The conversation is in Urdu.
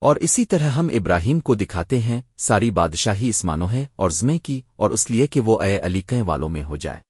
اور اسی طرح ہم ابراہیم کو دکھاتے ہیں، ساری بادشاہی اسمانو ہے اور زمے کی اور اس لیے کہ وہ اے علیقیں والوں میں ہو جائے۔